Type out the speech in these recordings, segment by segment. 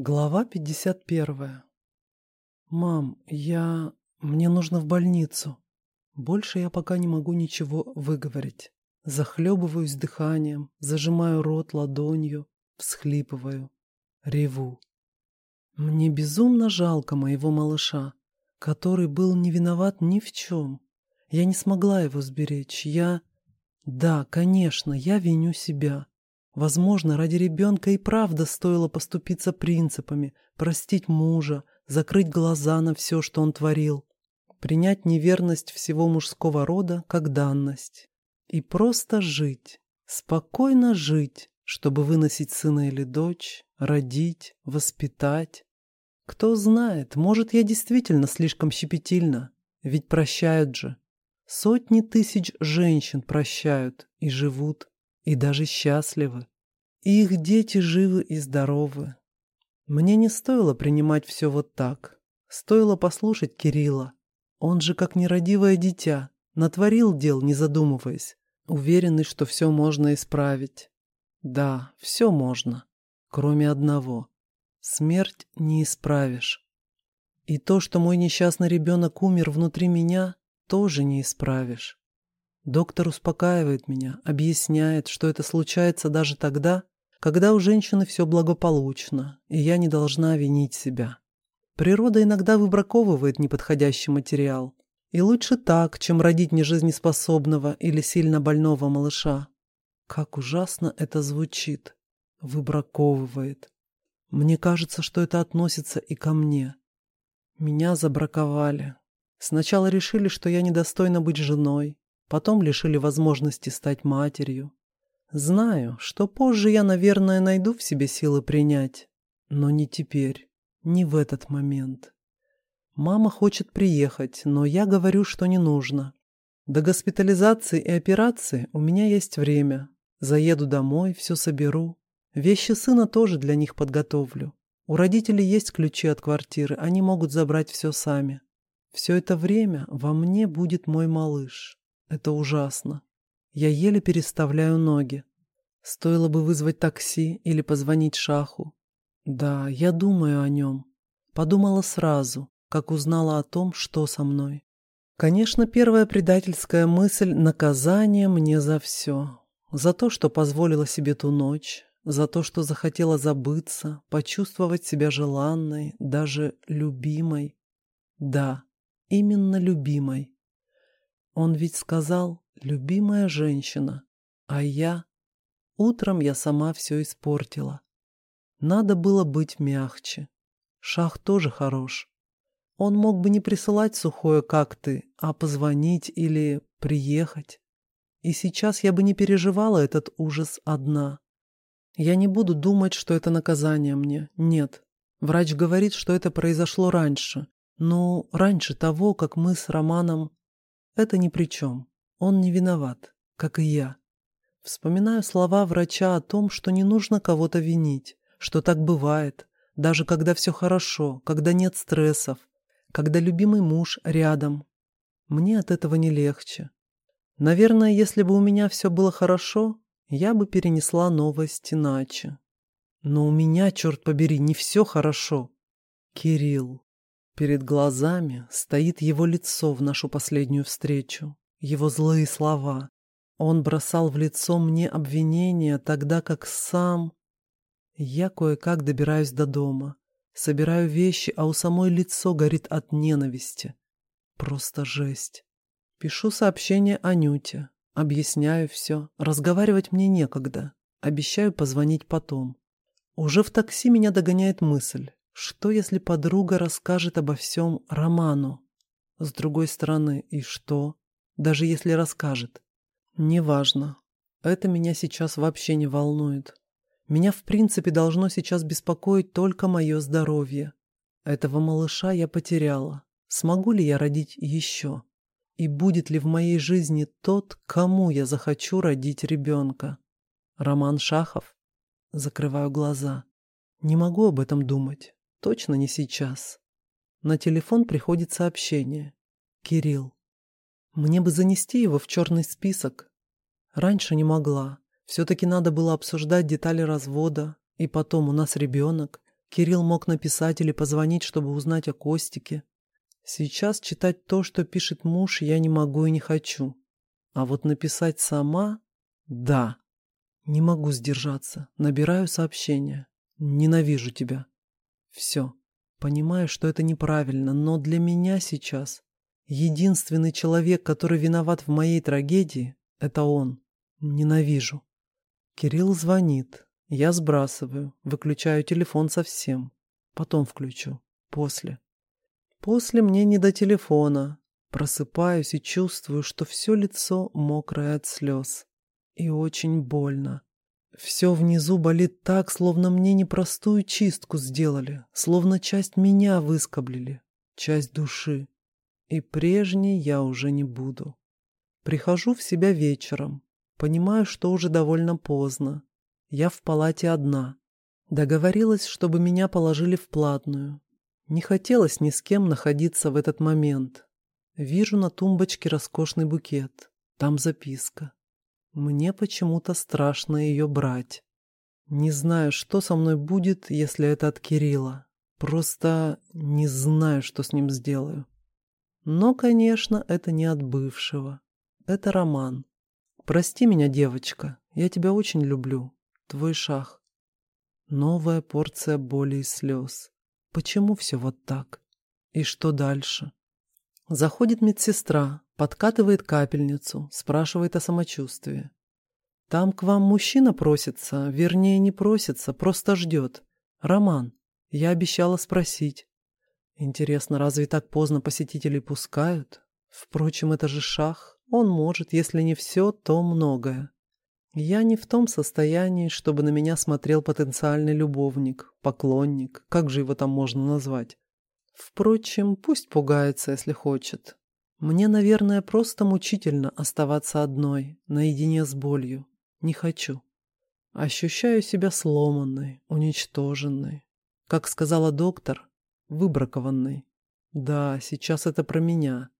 Глава 51. «Мам, я... Мне нужно в больницу. Больше я пока не могу ничего выговорить. Захлебываюсь дыханием, зажимаю рот ладонью, всхлипываю, реву. Мне безумно жалко моего малыша, который был не виноват ни в чем. Я не смогла его сберечь. Я... Да, конечно, я виню себя. Возможно, ради ребенка и правда стоило поступиться принципами, простить мужа, закрыть глаза на все, что он творил, принять неверность всего мужского рода как данность и просто жить, спокойно жить, чтобы выносить сына или дочь, родить, воспитать. Кто знает, может, я действительно слишком щепетильна, ведь прощают же. Сотни тысяч женщин прощают и живут и даже счастливы. И их дети живы и здоровы. Мне не стоило принимать все вот так. Стоило послушать Кирилла. Он же, как нерадивое дитя, натворил дел, не задумываясь, уверенный, что все можно исправить. Да, все можно, кроме одного. Смерть не исправишь. И то, что мой несчастный ребенок умер внутри меня, тоже не исправишь. Доктор успокаивает меня, объясняет, что это случается даже тогда, когда у женщины все благополучно, и я не должна винить себя. Природа иногда выбраковывает неподходящий материал. И лучше так, чем родить нежизнеспособного или сильно больного малыша. Как ужасно это звучит. Выбраковывает. Мне кажется, что это относится и ко мне. Меня забраковали. Сначала решили, что я недостойна быть женой, Потом лишили возможности стать матерью. Знаю, что позже я, наверное, найду в себе силы принять. Но не теперь, не в этот момент. Мама хочет приехать, но я говорю, что не нужно. До госпитализации и операции у меня есть время. Заеду домой, все соберу. Вещи сына тоже для них подготовлю. У родителей есть ключи от квартиры, они могут забрать все сами. Все это время во мне будет мой малыш. Это ужасно. Я еле переставляю ноги. Стоило бы вызвать такси или позвонить Шаху. Да, я думаю о нем. Подумала сразу, как узнала о том, что со мной. Конечно, первая предательская мысль — наказание мне за все. За то, что позволила себе ту ночь, за то, что захотела забыться, почувствовать себя желанной, даже любимой. Да, именно любимой. Он ведь сказал «любимая женщина», а я... Утром я сама все испортила. Надо было быть мягче. Шах тоже хорош. Он мог бы не присылать сухое «как ты», а позвонить или приехать. И сейчас я бы не переживала этот ужас одна. Я не буду думать, что это наказание мне. Нет. Врач говорит, что это произошло раньше. Ну, раньше того, как мы с Романом... Это ни при чем. Он не виноват, как и я. Вспоминаю слова врача о том, что не нужно кого-то винить, что так бывает, даже когда все хорошо, когда нет стрессов, когда любимый муж рядом. Мне от этого не легче. Наверное, если бы у меня все было хорошо, я бы перенесла новость иначе. Но у меня, черт побери, не все хорошо. Кирилл. Перед глазами стоит его лицо в нашу последнюю встречу, его злые слова. Он бросал в лицо мне обвинения, тогда как сам... Я кое-как добираюсь до дома, собираю вещи, а у самой лицо горит от ненависти. Просто жесть. Пишу сообщение Анюте, объясняю все, разговаривать мне некогда, обещаю позвонить потом. Уже в такси меня догоняет мысль. Что, если подруга расскажет обо всем Роману? С другой стороны, и что? Даже если расскажет. Неважно. Это меня сейчас вообще не волнует. Меня в принципе должно сейчас беспокоить только мое здоровье. Этого малыша я потеряла. Смогу ли я родить еще? И будет ли в моей жизни тот, кому я захочу родить ребенка? Роман Шахов? Закрываю глаза. Не могу об этом думать. Точно не сейчас. На телефон приходит сообщение. Кирилл. Мне бы занести его в черный список. Раньше не могла. Все-таки надо было обсуждать детали развода. И потом у нас ребенок. Кирилл мог написать или позвонить, чтобы узнать о Костике. Сейчас читать то, что пишет муж, я не могу и не хочу. А вот написать сама — да. Не могу сдержаться. Набираю сообщение. Ненавижу тебя. Все. Понимаю, что это неправильно, но для меня сейчас единственный человек, который виноват в моей трагедии, это он. Ненавижу. Кирилл звонит. Я сбрасываю, выключаю телефон совсем. Потом включу. После. После мне не до телефона. Просыпаюсь и чувствую, что все лицо мокрое от слез. И очень больно. Все внизу болит так, словно мне непростую чистку сделали, словно часть меня выскоблили, часть души. И прежней я уже не буду. Прихожу в себя вечером. Понимаю, что уже довольно поздно. Я в палате одна. Договорилась, чтобы меня положили в платную. Не хотелось ни с кем находиться в этот момент. Вижу на тумбочке роскошный букет. Там записка. Мне почему-то страшно ее брать. Не знаю, что со мной будет, если это от Кирилла. Просто не знаю, что с ним сделаю. Но, конечно, это не от бывшего. Это роман. Прости меня, девочка. Я тебя очень люблю. Твой шах. Новая порция боли и слез. Почему все вот так? И что дальше? Заходит медсестра, подкатывает капельницу, спрашивает о самочувствии. «Там к вам мужчина просится, вернее, не просится, просто ждет. Роман, я обещала спросить. Интересно, разве так поздно посетителей пускают? Впрочем, это же шах, он может, если не все, то многое. Я не в том состоянии, чтобы на меня смотрел потенциальный любовник, поклонник, как же его там можно назвать. Впрочем, пусть пугается, если хочет. Мне, наверное, просто мучительно оставаться одной, наедине с болью. Не хочу. Ощущаю себя сломанной, уничтоженной. Как сказала доктор, выбракованной. Да, сейчас это про меня.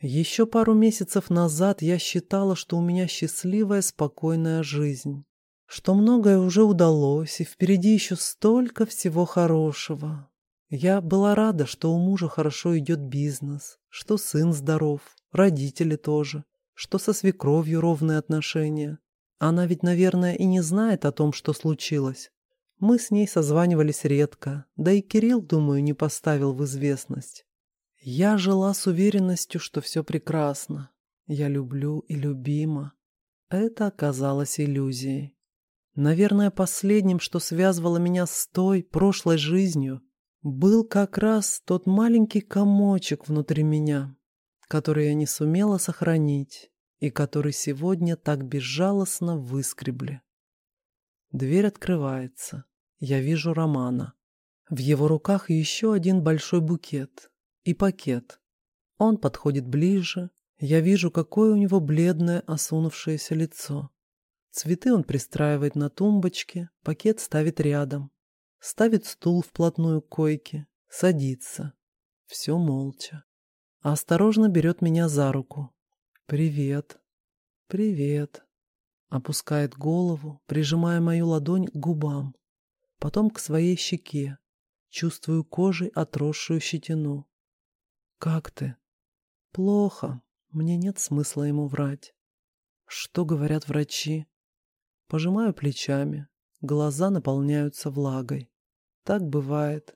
Еще пару месяцев назад я считала, что у меня счастливая, спокойная жизнь, что многое уже удалось, и впереди еще столько всего хорошего. Я была рада, что у мужа хорошо идет бизнес, что сын здоров, родители тоже, что со свекровью ровные отношения. Она ведь, наверное, и не знает о том, что случилось. Мы с ней созванивались редко, да и Кирилл, думаю, не поставил в известность. Я жила с уверенностью, что все прекрасно. Я люблю и любима. Это оказалось иллюзией. Наверное, последним, что связывало меня с той прошлой жизнью, был как раз тот маленький комочек внутри меня, который я не сумела сохранить и который сегодня так безжалостно выскребли. Дверь открывается. Я вижу Романа. В его руках еще один большой букет и пакет. Он подходит ближе. Я вижу, какое у него бледное, осунувшееся лицо. Цветы он пристраивает на тумбочке, пакет ставит рядом. Ставит стул вплотную к койке, садится. Все молча. А осторожно берет меня за руку. «Привет. Привет». Опускает голову, прижимая мою ладонь к губам. Потом к своей щеке. Чувствую кожей отросшую щетину. «Как ты?» «Плохо. Мне нет смысла ему врать». «Что говорят врачи?» Пожимаю плечами. Глаза наполняются влагой. Так бывает.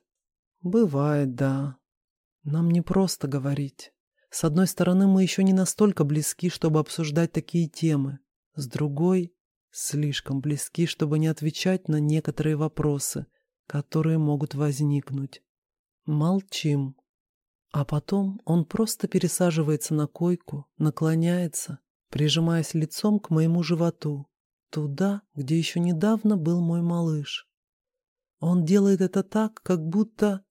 Бывает, да. Нам не просто говорить. С одной стороны, мы еще не настолько близки, чтобы обсуждать такие темы. С другой, слишком близки, чтобы не отвечать на некоторые вопросы, которые могут возникнуть. Молчим. А потом он просто пересаживается на койку, наклоняется, прижимаясь лицом к моему животу, туда, где еще недавно был мой малыш. Он делает это так, как будто...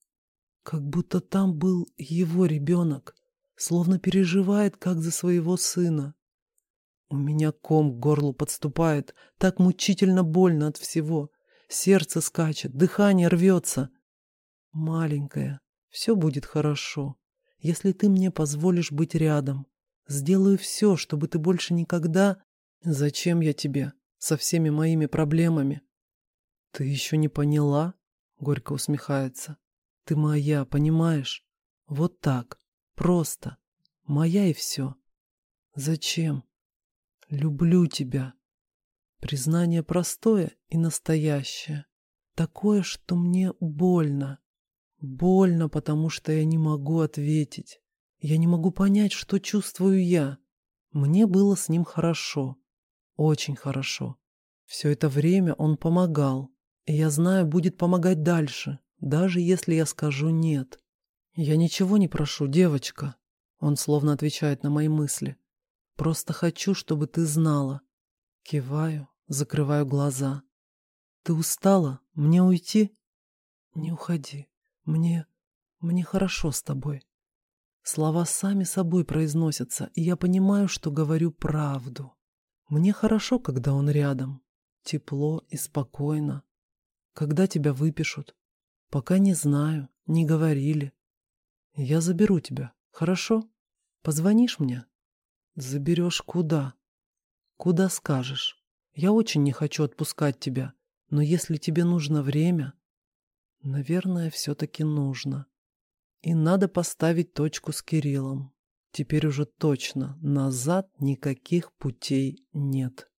как будто там был его ребенок, словно переживает, как за своего сына. У меня ком к горлу подступает, так мучительно больно от всего. Сердце скачет, дыхание рвется. Маленькая, все будет хорошо, если ты мне позволишь быть рядом. Сделаю все, чтобы ты больше никогда... Зачем я тебе? Со всеми моими проблемами. Ты еще не поняла? горько усмехается. Ты моя, понимаешь? Вот так. Просто. Моя и все. Зачем? Люблю тебя. Признание простое и настоящее. Такое, что мне больно. Больно, потому что я не могу ответить. Я не могу понять, что чувствую я. Мне было с ним хорошо. Очень хорошо. Все это время он помогал. Я знаю, будет помогать дальше, даже если я скажу «нет». «Я ничего не прошу, девочка», — он словно отвечает на мои мысли. «Просто хочу, чтобы ты знала». Киваю, закрываю глаза. «Ты устала? Мне уйти?» «Не уходи. Мне... мне хорошо с тобой». Слова сами собой произносятся, и я понимаю, что говорю правду. Мне хорошо, когда он рядом. Тепло и спокойно. Когда тебя выпишут? Пока не знаю, не говорили. Я заберу тебя, хорошо? Позвонишь мне? Заберешь куда? Куда скажешь. Я очень не хочу отпускать тебя, но если тебе нужно время... Наверное, все-таки нужно. И надо поставить точку с Кириллом. Теперь уже точно назад никаких путей нет.